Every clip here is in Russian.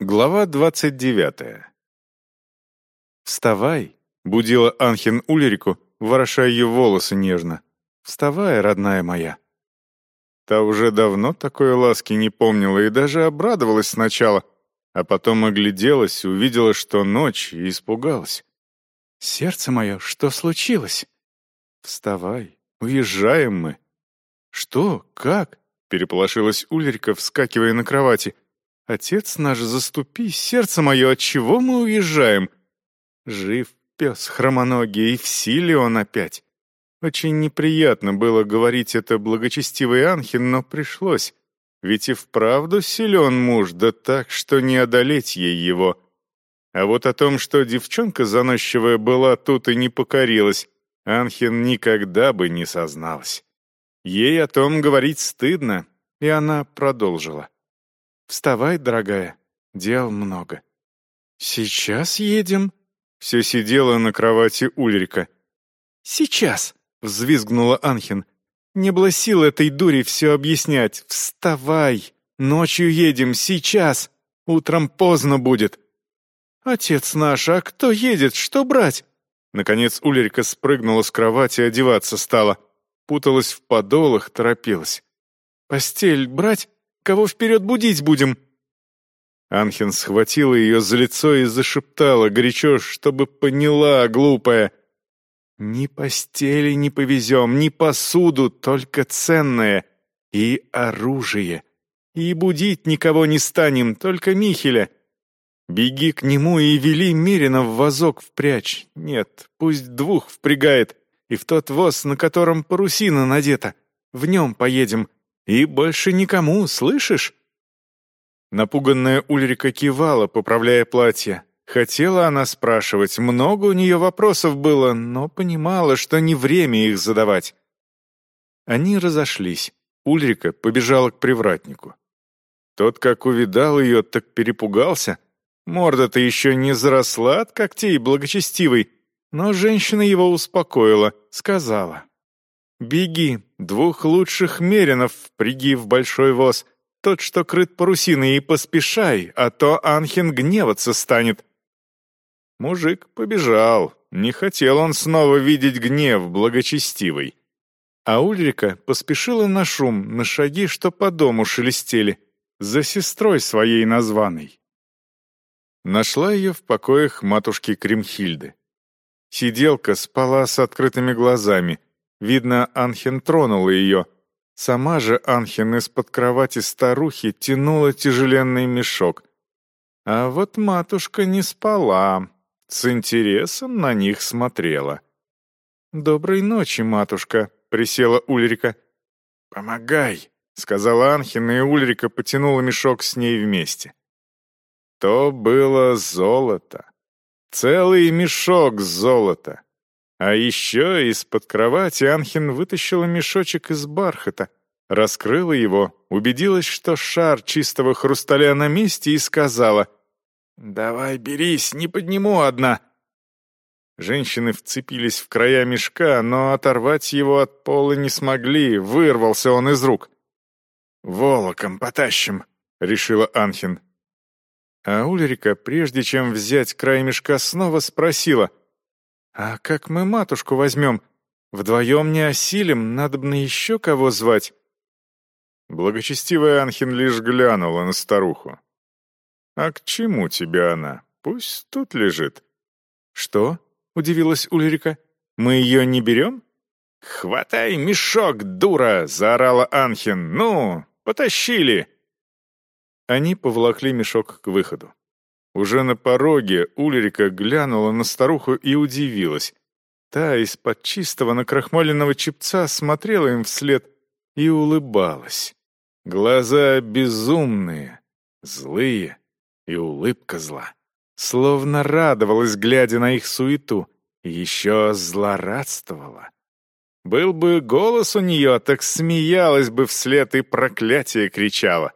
Глава двадцать девятая. «Вставай!» — будила Анхин Ульрику, вороша ее волосы нежно. «Вставай, родная моя!» Та уже давно такой ласки не помнила и даже обрадовалась сначала, а потом огляделась, увидела, что ночь, и испугалась. «Сердце мое, что случилось?» «Вставай, уезжаем мы». «Что? Как?» — переполошилась Ульрика, вскакивая на кровати. «Отец наш, заступи, сердце мое, от чего мы уезжаем?» Жив пес хромоногий, и в силе он опять. Очень неприятно было говорить это благочестивой Анхин, но пришлось. Ведь и вправду силен муж, да так, что не одолеть ей его. А вот о том, что девчонка заносчивая была тут и не покорилась, Анхин никогда бы не созналась. Ей о том говорить стыдно, и она продолжила. «Вставай, дорогая, дел много». «Сейчас едем?» Все сидела на кровати Ульрика. «Сейчас!» — взвизгнула Анхин. «Не было сил этой дури все объяснять. Вставай! Ночью едем, сейчас! Утром поздно будет!» «Отец наш, а кто едет? Что брать?» Наконец Ульрика спрыгнула с кровати, одеваться стала. Путалась в подолах, торопилась. «Постель брать? Кого вперед будить будем?» Анхин схватила ее за лицо и зашептала горячо, чтобы поняла, глупая. Ни постели не повезем, ни посуду, только ценное. И оружие. И будить никого не станем, только Михеля. Беги к нему и вели Мирина в вазок впрячь. Нет, пусть двух впрягает. И в тот воз, на котором парусина надета. В нем поедем. И больше никому, слышишь? Напуганная Ульрика кивала, поправляя платье. Хотела она спрашивать, много у нее вопросов было, но понимала, что не время их задавать. Они разошлись. Ульрика побежала к привратнику. Тот, как увидал ее, так перепугался. Морда-то еще не заросла от когтей благочестивой, но женщина его успокоила, сказала. «Беги, двух лучших меринов впряги в большой воз, тот, что крыт парусиной, и поспешай, а то Анхин гневаться станет, Мужик побежал. Не хотел он снова видеть гнев благочестивый. А Ульрика поспешила на шум, на шаги, что по дому шелестели, за сестрой своей названной. Нашла ее в покоях матушки Кремхильды. Сиделка спала с открытыми глазами. Видно, Анхен тронула ее. Сама же Анхен из-под кровати старухи тянула тяжеленный мешок. А вот матушка не спала, с интересом на них смотрела. «Доброй ночи, матушка», — присела Ульрика. «Помогай», — сказала Анхина, и Ульрика потянула мешок с ней вместе. То было золото. Целый мешок золота. А еще из-под кровати Анхин вытащила мешочек из бархата, раскрыла его, убедилась, что шар чистого хрусталя на месте и сказала — «Давай, берись, не подниму одна!» Женщины вцепились в края мешка, но оторвать его от пола не смогли, вырвался он из рук. «Волоком потащим», — решила Анхин. А Ульрика, прежде чем взять край мешка, снова спросила, «А как мы матушку возьмем? Вдвоем не осилим, надо бы еще кого звать». Благочестивая Анхин лишь глянула на старуху. «А к чему тебе она? Пусть тут лежит». «Что?» — удивилась Ульрика. «Мы ее не берем?» «Хватай мешок, дура!» — заорала Анхин. «Ну, потащили!» Они поволокли мешок к выходу. Уже на пороге Ульрика глянула на старуху и удивилась. Та из-под чистого накрахмаленного чепца смотрела им вслед и улыбалась. Глаза безумные, злые, и улыбка зла. Словно радовалась, глядя на их суету, еще злорадствовала. Был бы голос у нее, так смеялась бы вслед и проклятие кричала.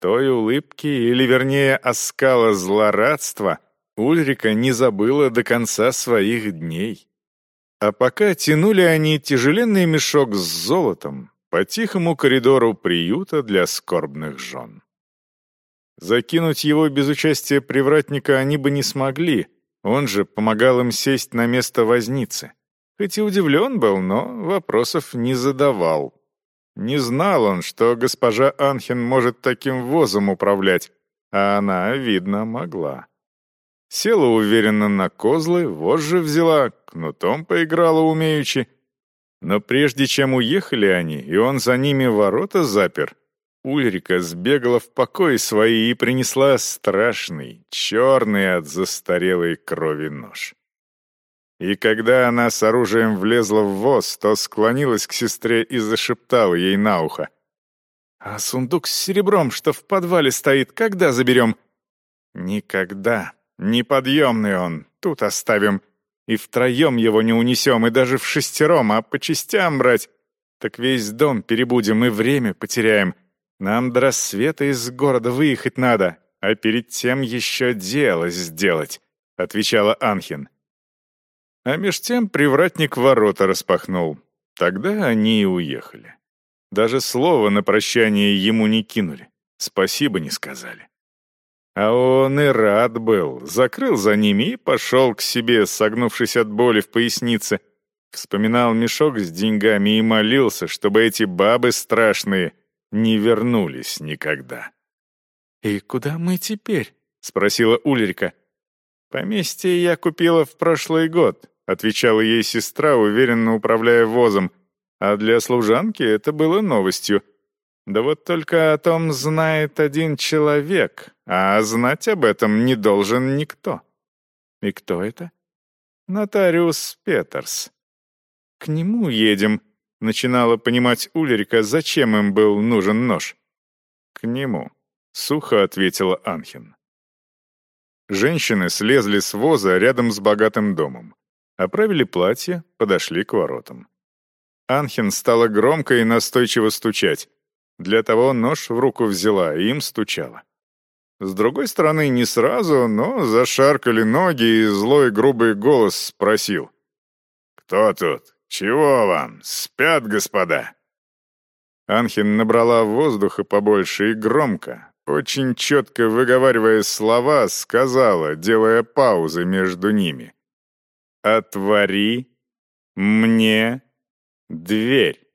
Той улыбки, или вернее оскала злорадства, Ульрика не забыла до конца своих дней. А пока тянули они тяжеленный мешок с золотом по тихому коридору приюта для скорбных жен. Закинуть его без участия привратника они бы не смогли, он же помогал им сесть на место возницы. Хоть и удивлен был, но вопросов не задавал. Не знал он, что госпожа Анхен может таким возом управлять, а она, видно, могла. Села уверенно на козлы, вожжи взяла, кнутом поиграла умеючи. Но прежде чем уехали они, и он за ними ворота запер, Ульрика сбегала в покой свои и принесла страшный, черный от застарелой крови нож. И когда она с оружием влезла в воз, то склонилась к сестре и зашептала ей на ухо. «А сундук с серебром, что в подвале стоит, когда заберем?» «Никогда. Неподъемный он. Тут оставим. И втроем его не унесем, и даже в шестером, а по частям брать. Так весь дом перебудем и время потеряем. Нам до рассвета из города выехать надо, а перед тем еще дело сделать», — отвечала Анхин. А меж тем привратник ворота распахнул. Тогда они и уехали. Даже слова на прощание ему не кинули, спасибо не сказали. А он и рад был, закрыл за ними и пошел к себе, согнувшись от боли в пояснице. Вспоминал мешок с деньгами и молился, чтобы эти бабы страшные не вернулись никогда. «И куда мы теперь?» — спросила Ульрика. «Поместье я купила в прошлый год отвечала ей сестра, уверенно управляя возом, а для служанки это было новостью. Да вот только о том знает один человек, а знать об этом не должен никто. И кто это? Нотариус Петерс. К нему едем, начинала понимать Ульрика, зачем им был нужен нож. К нему, сухо ответила Анхин. Женщины слезли с воза рядом с богатым домом. Оправили платье, подошли к воротам. Анхин стала громко и настойчиво стучать. Для того нож в руку взяла и им стучала. С другой стороны, не сразу, но зашаркали ноги, и злой грубый голос спросил. «Кто тут? Чего вам? Спят, господа?» Анхин набрала воздуха побольше и громко, очень четко выговаривая слова, сказала, делая паузы между ними. «Отвори мне дверь».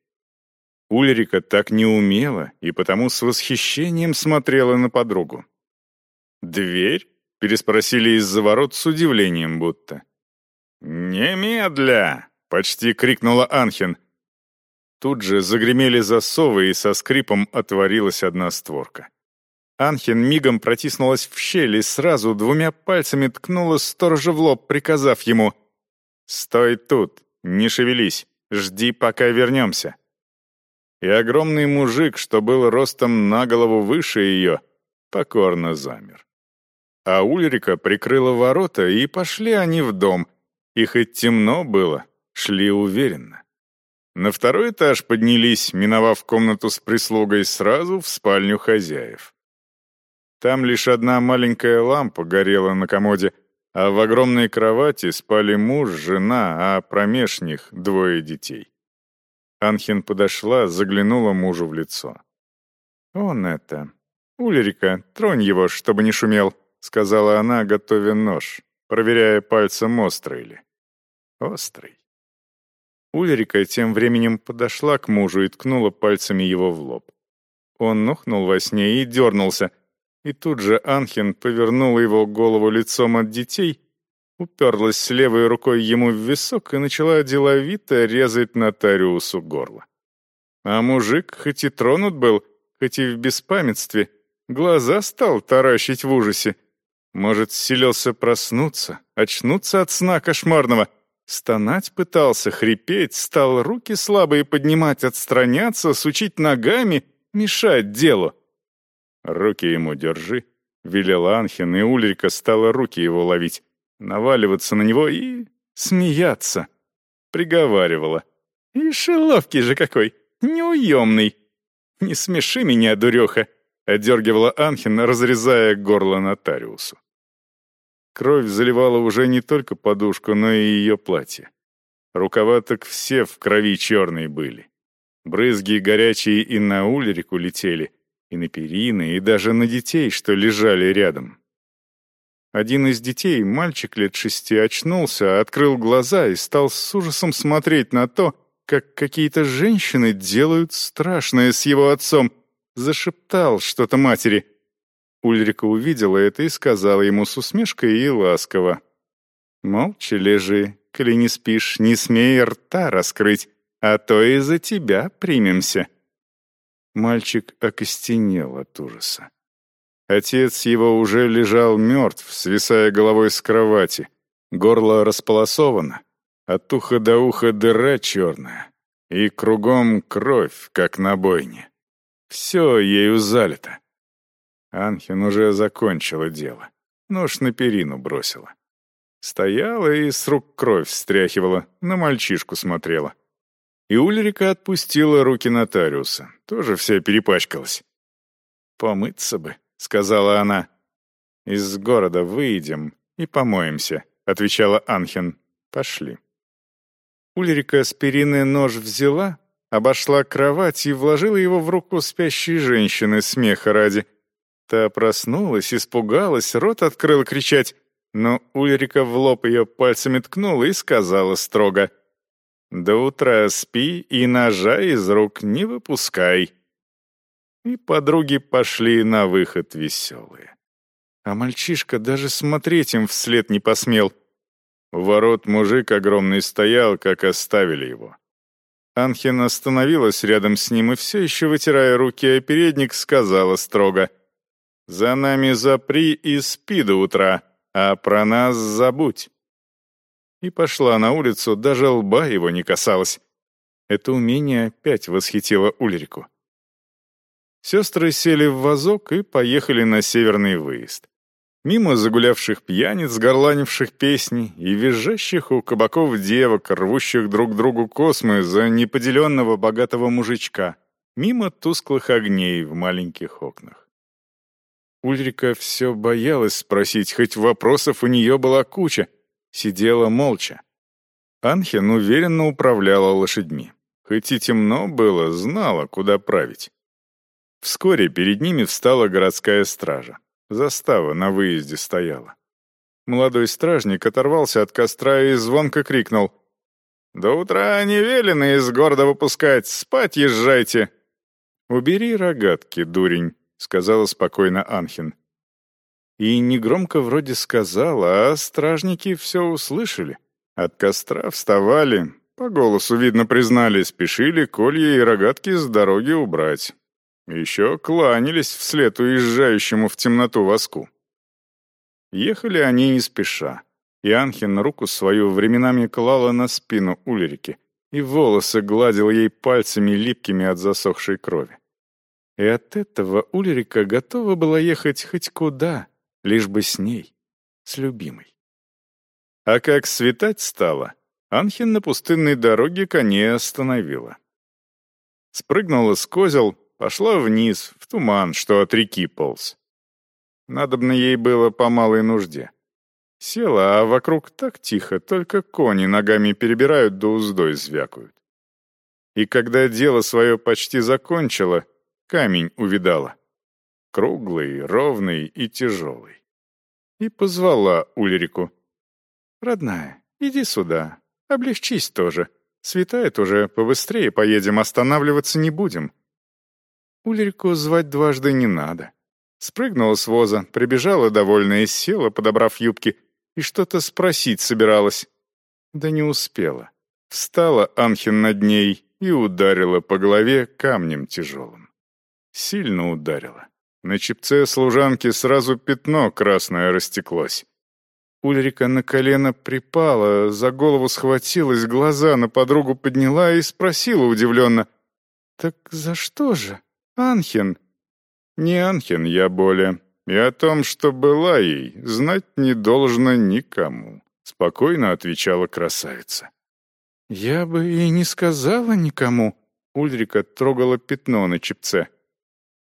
Ульрика так не умела и потому с восхищением смотрела на подругу. «Дверь?» — переспросили из-за ворот с удивлением будто. «Немедля!» — почти крикнула Анхин. Тут же загремели засовы, и со скрипом отворилась одна створка. Анхин мигом протиснулась в щель и сразу двумя пальцами ткнула сторожа в лоб, приказав ему — «Стой тут, не шевелись, жди, пока вернемся». И огромный мужик, что был ростом на голову выше ее, покорно замер. А Ульрика прикрыла ворота, и пошли они в дом, и хоть темно было, шли уверенно. На второй этаж поднялись, миновав комнату с прислугой, сразу в спальню хозяев. Там лишь одна маленькая лампа горела на комоде — а в огромной кровати спали муж, жена, а промеж них двое детей. Анхин подошла, заглянула мужу в лицо. «Он это... Ульрика, тронь его, чтобы не шумел», — сказала она, готовя нож, проверяя пальцем острый ли. Острый. Ульрика тем временем подошла к мужу и ткнула пальцами его в лоб. Он нухнул во сне и дернулся — и тут же Анхин повернула его голову лицом от детей, уперлась левой рукой ему в висок и начала деловито резать нотариусу горло. А мужик, хоть и тронут был, хоть и в беспамятстве, глаза стал таращить в ужасе. Может, силился проснуться, очнуться от сна кошмарного, стонать пытался, хрипеть, стал руки слабые поднимать, отстраняться, сучить ногами, мешать делу. «Руки ему держи», — велел Анхин, и Ульрика стала руки его ловить, наваливаться на него и смеяться. Приговаривала. «Ишь, ловкий же какой, неуемный! Не смеши меня, дуреха!» — одергивала Анхин, разрезая горло нотариусу. Кровь заливала уже не только подушку, но и ее платье. Рукава так все в крови черные были. Брызги горячие и на Ульрику летели, и на перины, и даже на детей, что лежали рядом. Один из детей, мальчик лет шести, очнулся, открыл глаза и стал с ужасом смотреть на то, как какие-то женщины делают страшное с его отцом. Зашептал что-то матери. Ульрика увидела это и сказала ему с усмешкой и ласково. «Молча лежи, коли не спишь, не смей рта раскрыть, а то и за тебя примемся». Мальчик окостенел от ужаса. Отец его уже лежал мертв, свисая головой с кровати. Горло располосовано, от уха до уха дыра черная, и кругом кровь, как на бойне. Все ею залито. Анхин уже закончила дело. Нож на перину бросила. Стояла и с рук кровь стряхивала, на мальчишку смотрела. И Ульрика отпустила руки нотариуса, тоже вся перепачкалась. «Помыться бы», — сказала она. «Из города выйдем и помоемся», — отвечала Анхен. «Пошли». Ульрика с перины нож взяла, обошла кровать и вложила его в руку спящей женщины смеха ради. Та проснулась, испугалась, рот открыла кричать, но Ульрика в лоб ее пальцами ткнула и сказала строго «До утра спи и ножа из рук не выпускай». И подруги пошли на выход веселые. А мальчишка даже смотреть им вслед не посмел — у ворот мужик огромный стоял, как оставили его. Анхин остановилась рядом с ним и все еще, вытирая руки о передник, сказала строго «За нами запри и спи до утра, а про нас забудь». И пошла на улицу, даже лба его не касалась. Это умение опять восхитило Ульрику. Сестры сели в вазок и поехали на северный выезд. Мимо загулявших пьяниц, горланивших песни и визжащих у кабаков девок, рвущих друг другу космы за неподеленного богатого мужичка. Мимо тусклых огней в маленьких окнах. Ульрика все боялась спросить, хоть вопросов у нее была куча. Сидела молча. Анхен уверенно управляла лошадьми. Хоть и темно было, знала, куда править. Вскоре перед ними встала городская стража. Застава на выезде стояла. Молодой стражник оторвался от костра и звонко крикнул. «До утра не велено из города выпускать, спать езжайте!» «Убери рогатки, дурень», — сказала спокойно Анхин. И негромко вроде сказала, а стражники все услышали. От костра вставали, по голосу, видно, признали, спешили колья и рогатки с дороги убрать. Еще кланялись вслед уезжающему в темноту воску. Ехали они не спеша, и Анхин руку свою временами клала на спину Ульрики и волосы гладил ей пальцами липкими от засохшей крови. И от этого Ульрика готова была ехать хоть куда, лишь бы с ней, с любимой. А как светать стало, Анхин на пустынной дороге коней остановила. Спрыгнула с козел, Пошла вниз, в туман, что от реки полз. Надобно ей было по малой нужде. Села, а вокруг так тихо, только кони ногами перебирают да уздой звякают. И когда дело свое почти закончила, камень увидала. Круглый, ровный и тяжелый. И позвала Ульрику. «Родная, иди сюда, облегчись тоже. Светает уже, побыстрее поедем, останавливаться не будем. Ульрику звать дважды не надо. Спрыгнула с воза, прибежала довольная, села, подобрав юбки, и что-то спросить собиралась. Да не успела. Встала Анхин над ней и ударила по голове камнем тяжелым. Сильно ударила. На чепце служанки сразу пятно красное растеклось. Ульрика на колено припала, за голову схватилась, глаза на подругу подняла и спросила удивленно. «Так за что же?» Анхен. Не Анхен я более. И о том, что была ей, знать не должно никому, спокойно отвечала красавица. Я бы и не сказала никому. Ульрика трогала пятно на чепце.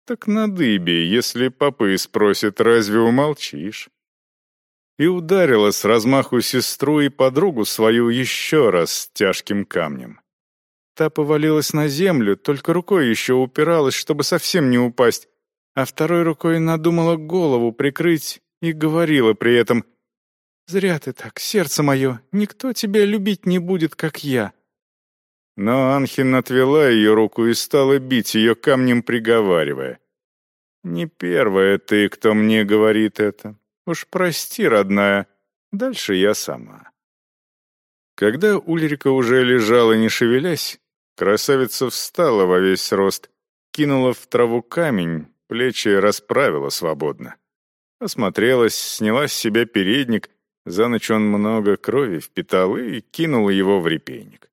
Так на дыбе, если папы спросят, разве умолчишь? И ударила с размаху сестру и подругу свою еще раз тяжким камнем. Та повалилась на землю, только рукой еще упиралась, чтобы совсем не упасть. а второй рукой надумала голову прикрыть и говорила при этом «Зря ты так, сердце мое, никто тебя любить не будет, как я». Но Анхин отвела ее руку и стала бить ее камнем, приговаривая. «Не первая ты, кто мне говорит это. Уж прости, родная, дальше я сама». Когда Ульрика уже лежала, не шевелясь, красавица встала во весь рост, кинула в траву камень, плечи расправила свободно. Осмотрелась, сняла с себя передник, за ночь он много крови впитал и кинула его в репейник.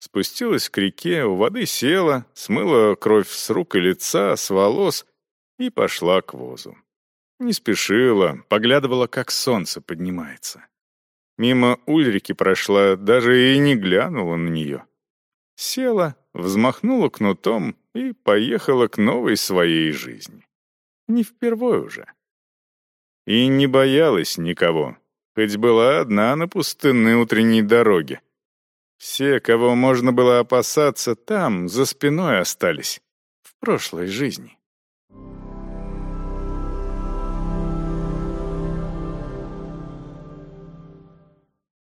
Спустилась к реке, у воды села, смыла кровь с рук и лица, с волос и пошла к возу. Не спешила, поглядывала, как солнце поднимается. Мимо Ульрики прошла, даже и не глянула на нее. Села, взмахнула кнутом и поехала к новой своей жизни. Не впервой уже. И не боялась никого, хоть была одна на пустынной утренней дороге. Все, кого можно было опасаться, там, за спиной остались, в прошлой жизни.